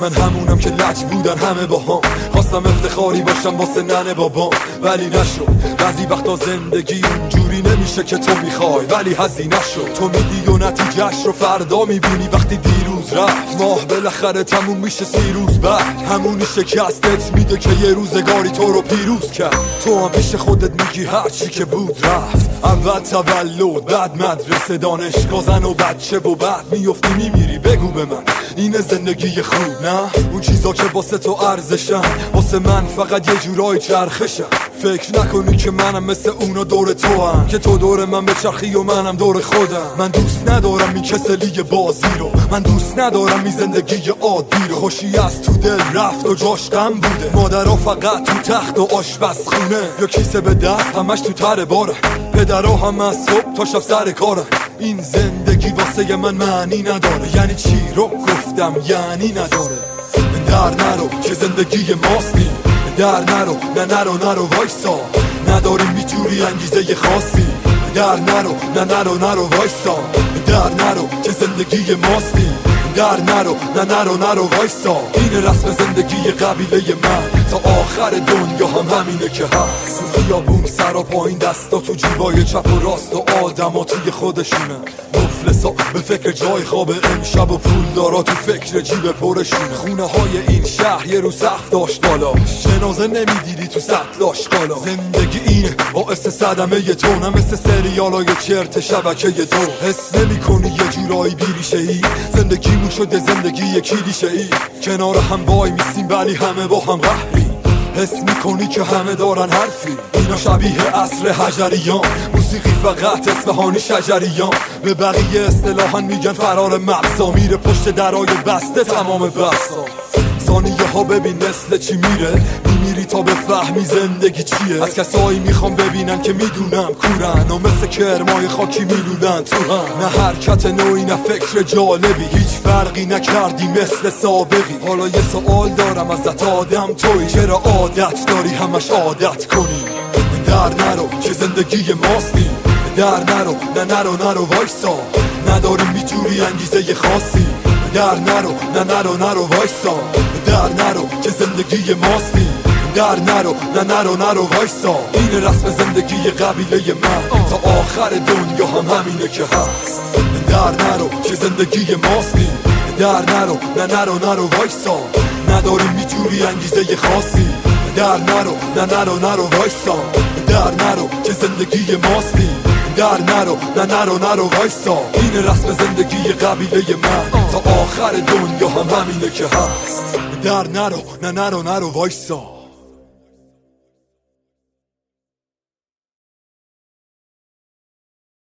من همونم که لج بودن همه با هم خواستم افتخاری باشم واسه ننه بابام. ولی نشد. بعضی وقتا زندگی اونجوری نمیشه که تو می‌خوای. ولی هزینه شد. تو میدی و نتیجهش رو فردا می‌بینی. وقتی دیروز رفت ماه بالاخره تموم میشه سی روز بعد. همونی شکستت میده که یه روزگاری تو رو پیروز کرد. تو هم پیش خودت میگی هرچی که بود رفت. اول تولد بعد مدرسه دانشگاه زن و بچه و بعد میفتی میمیری. بگو به من. این زندگی خوب نه؟ اون چیزا که واسه تو ارزشن. واسه من فقط یه جورای چرخشن. فکر نکنی که منم مثل اونا دور تو هم که تو دور من به چرخی و منم دور خودم. من دوست ندارم این کسلی بازی رو. من دوست ندارم این زندگی عادی رو. خوشی از تو دل رفت و جاش غم بوده. مادرها فقط تو تخت و خونه یا کیسه به دست همش تو تر باره. پدرها هم از صبح تا شب سر کاره. این زندگی واسه من معنی نداره. یعنی چی؟ رو گفتم یعنی نداره. در نرو که زندگی ماستی. در نرو نه نرو نرو وایسا. نداریم می‌تونی انگیزه خاصی. در نرو نه نرو نرو وایسا. در نرو که زندگی ماستی. در نرو نه نرو نرو وایسا. این رسم زندگی قبیله من. تا آخر دنیا هم همینه که هست. خیابون سر و پایین دستا تو جیبای چپ و راست و آدما توی خودشونه. مفلسا به فکر جای خواب امشب و پول دارا تو فکر جیب پرشونه. خونه های این شهر یه رو سخت داشت بالا. جنازه نمی‌دیدی تو سطلاش قالا زندگی اینه باعث صدمه تو. نه مثل سریالای چرت شبکه دو حس نمی کنی یه جورایی بیریشه ای زندگیمون شده زندگی کلیشه ای کنار هم وای میسیم ولی همه با هم قهری حس می‌کنی که همه دارن حرفی. اینا شبیه اصر حجریان. موسیقی فقط اصفهانی شجریان. به بقیه اصطلاحا میگن فرار مغزا میره پشت درای بسته تمام ثانیه ها ببین مثل چی میره؟ میمیری تا به فهمی زندگی چیه؟ از کسایی می‌خوام ببینن که می‌دونم کورن و مثل کرمای خاکی میلودن تو هم. نه حرکت نوعی نه فکر جالبی. هیچ فرقی نکردی مثل سابقی. حالا یه سوال دارم ازت آدم توی. چرا عادت داری همش عادت کنی؟ در نرو که زندگی ماستی. در نرو نه نرو نرو وایسا. نداریم می‌تونی انگیزه خاصی. در نرو نه نرو نرو وایسا. در نرو که زندگی ماستی. در نرو نه نرو نرو وایسا. این رسم زندگی قبیله من. تا آخر دنیا هم همینه که هست. در نرو که زندگی ماستی. در نرو نه نرو نرو وایسا. نداری می‌تونی انگیزه خاصی. در نرو نه نرو نرو وایسا. در نرو که زندگی ماستی. در نرو نه نرو نرو وایسا. این رسم زندگی قبیله من. تا آخر دنیا هم همینه که هست. در نرو نه نرو نرو وایسا.